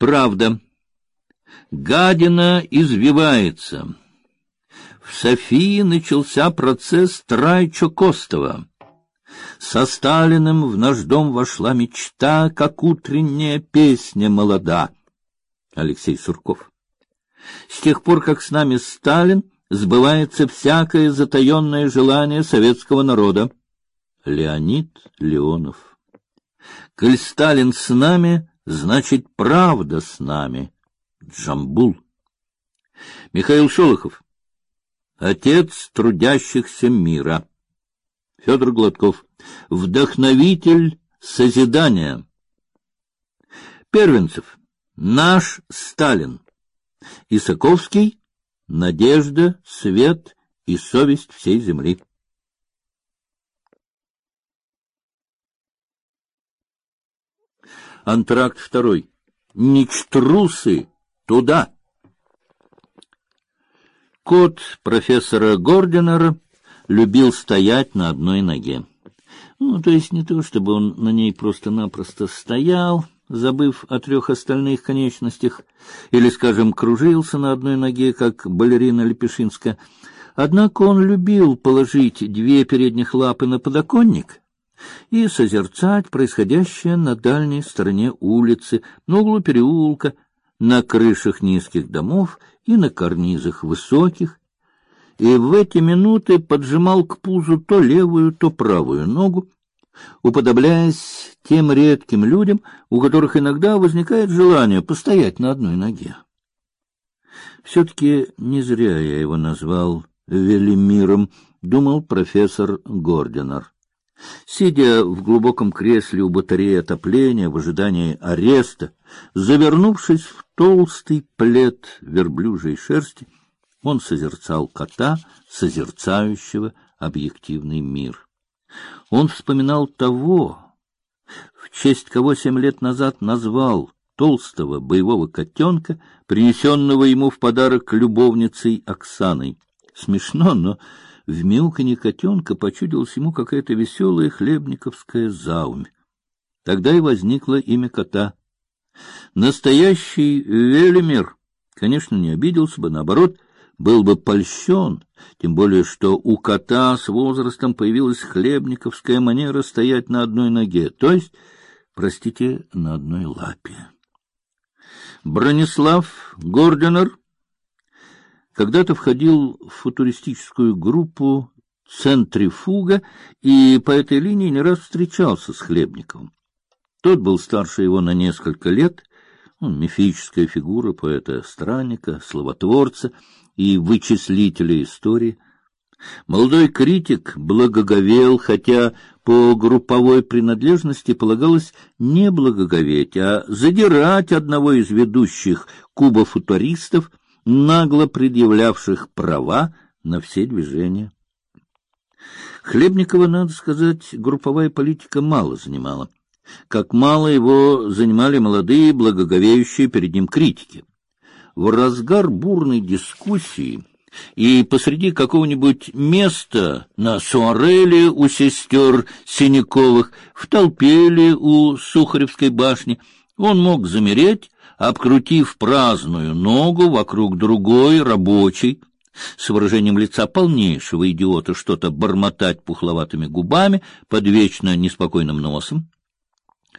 Правда. Гадина извивается. В Софии начался процесс Трайчо-Костова. Со Сталиным в наш дом вошла мечта, как утренняя песня молода. Алексей Сурков. С тех пор, как с нами Сталин, сбывается всякое затаенное желание советского народа. Леонид Леонов. Коль Сталин с нами, значит, правда с нами. Джамбул. Михаил Шолохов. Отец трудящихся мира. Федор Гладков. Вдохновитель созидания. Первенцев. Наш Сталин. Исаковский. Надежда, свет и совесть всей земли. Антракт второй. Ничтрусы туда. Кот профессора Гординера любил стоять на одной ноге. Ну, то есть не то, чтобы он на ней просто-напросто стоял, забыв о трех остальных конечностях, или, скажем, кружился на одной ноге, как балерина Лепешинская. Однако он любил положить две передних лапы на подоконник и созерцать происходящее на дальней стороне улицы, на углу переулка, на крышах низких домов и на карнизах высоких, и в эти минуты поджимал к пузу то левую, то правую ногу, уподобляясь тем редким людям, у которых иногда возникает желание постоять на одной ноге. Все-таки не зря я его назвал Велимиром, думал профессор Гординер. Сидя в глубоком кресле у батареи отопления в ожидании ареста, завернувшись в толстый плед верблюжьей шерсти, он созерцал кота, созерцающего объективный мир. Он вспоминал того, в честь кого семь лет назад назвал толстого боевого котенка, принесенного ему в подарок любовницей Оксаной. Смешно, но в мяуканье котенка почудилась ему какая-то веселая хлебниковская заумь. Тогда и возникло имя кота. Настоящий Велимир, конечно, не обиделся бы, наоборот, был бы польщен, тем более что у кота с возрастом появилась хлебниковская манера стоять на одной ноге, то есть, простите, на одной лапе. Бронислав Горденер когда-то входил в футуристическую группу «Центрифуга» и по этой линии не раз встречался с Хлебниковым. Тот был старше его на несколько лет, он мифическая фигура поэта-странника, словотворца и вычислителя истории. Молодой критик благоговел, хотя по групповой принадлежности полагалось не благоговеть, а задирать одного из ведущих кубофутуристов нагло предъявлявших права на все движения. Хлебникова, надо сказать, групповая политика мало занимала. Как мало его занимали молодые, благоговеющие перед ним критики. В разгар бурной дискуссии и посреди какого-нибудь места на суареле у сестер Синяковых, в толпе ли у Сухаревской башни, он мог замереть, обкрутив праздную ногу вокруг другой рабочей, с выражением лица полнейшего идиота что-то бормотать пухловатыми губами под вечно неспокойным носом.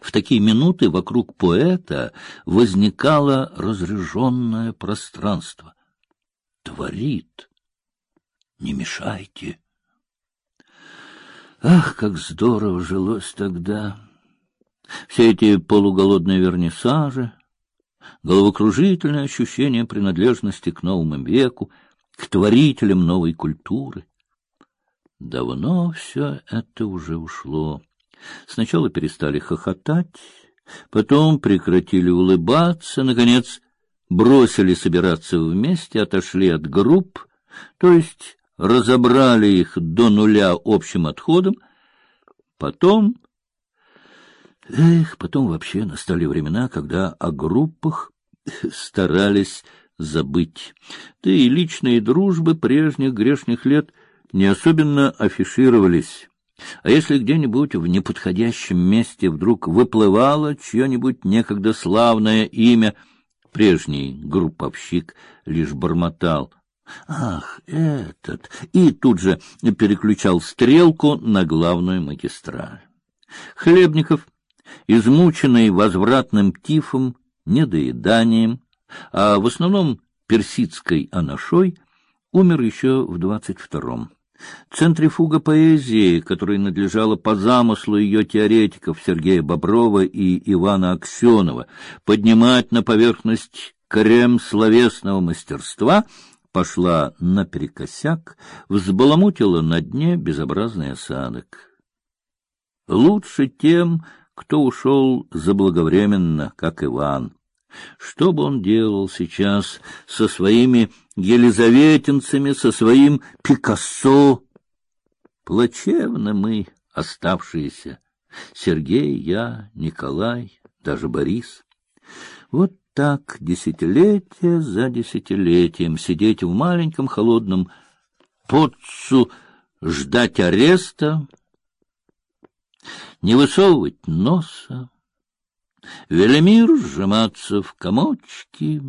В такие минуты вокруг поэта возникало разреженное пространство. Творит. Не мешайте. Ах, как здорово жилось тогда! Все эти полуголодные вернисажи, головокружительное ощущение принадлежности к новому веку, к творителям новой культуры. Давно все это уже ушло. Сначала перестали хохотать, потом прекратили улыбаться, наконец бросили собираться вместе, отошли от групп, то есть разобрали их до нуля общим отходом, потом Эх, потом вообще настали времена, когда о группах старались забыть. Да и личные дружбы прежних грешных лет не особенно афишировались. А если где-нибудь в неподходящем месте вдруг выплывало чье-нибудь некогда славное имя — Прежний групповщик лишь бормотал: "Ах, этот!" и тут же переключал стрелку на главную магистраль. Хлебников, измученный возвратным тифом, недоеданием, а в основном персидской анашой, умер еще в двадцать втором. Центрифуга поэзии, которой надлежало по замыслу ее теоретиков Сергея Боброва и Ивана Аксенова поднимать на поверхность крем словесного мастерства, пошла наперекосяк, взбаламутила на дне безобразный осадок. Лучше тем, кто ушел заблаговременно, как Иван. Что бы он делал сейчас со своими елизаветинцами, со своим Пикассо? Плачевно мы, оставшиеся. Сергей, я, Николай, даже Борис. Вот так десятилетие за десятилетием сидеть в маленьком холодном подцу, ждать ареста, не высовывать носа, Велимир сжиматься в комочки,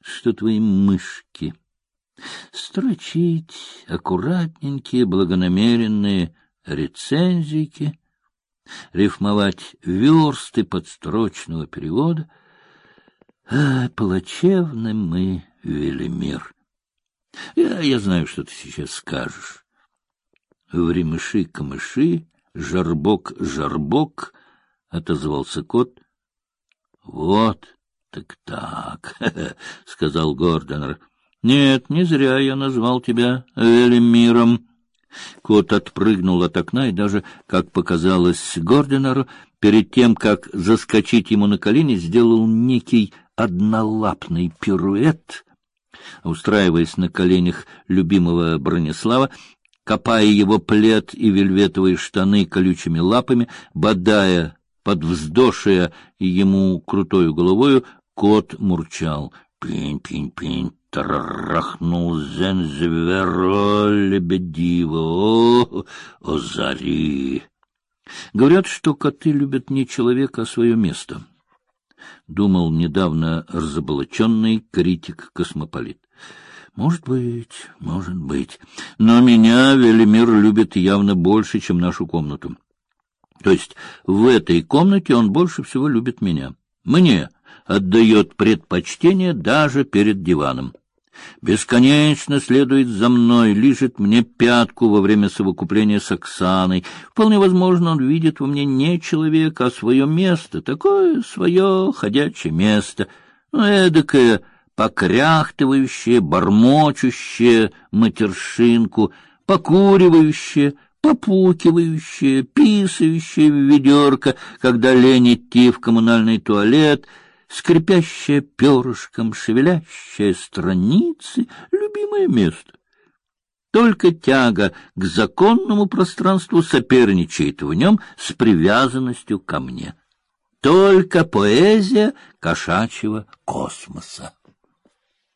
что твои мышки, строчить аккуратненькие, благонамеренные рецензийки, рифмовать версты подстрочного перевода. А, плачевны мы, Велимир. Я, я знаю, что ты сейчас скажешь. Времыши-камыши, жарбок-жарбок — отозвался кот. Вот, так так, сказал Гордонер. Нет, не зря я назвал тебя Велимиром. Кот отпрыгнул от окна и даже, как показалось Гордонеру, перед тем, как заскочить ему на колени, сделал некий однолапный пируэт, устраиваясь на коленях любимого Бронислава, копая его плед и вельветовые штаны колючими лапами, бодая подвздошая ему крутою головою, кот мурчал. Пинь-пинь-пинь, трахнул зензверо лебедиво, о, о зари. Говорят, что коты любят не человека, а свое место. Думал недавно разоблаченный критик-космополит. Может быть, может быть. Но меня Велимир любит явно больше, чем нашу комнату. То есть в этой комнате он больше всего любит меня. Мне отдает предпочтение даже перед диваном. Бесконечно следует за мной, лижет мне пятку во время совокупления с Оксаной. Вполне возможно, он видит во мне не человека, а свое место, такое свое ходячее место, ну, эдакое покряхтывающее, бормочущее матершинку, покуривающее, попукивающее, писающее в ведерко, когда лень идти в коммунальный туалет, скрипящее перышком, шевелящее страницы, любимое место. Только тяга к законному пространству соперничает в нем с привязанностью ко мне. Только поэзия кошачьего космоса.